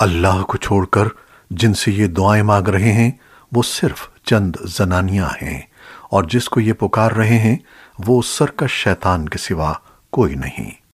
अल्लाह को छोड़कर जिनसे ये दुआएँ मांग रहे हैं, वो सिर्फ़ चंद जनानियाँ हैं, और जिसको ये पुकार रहे हैं, वो सरकश शैतान के सिवा कोई नहीं।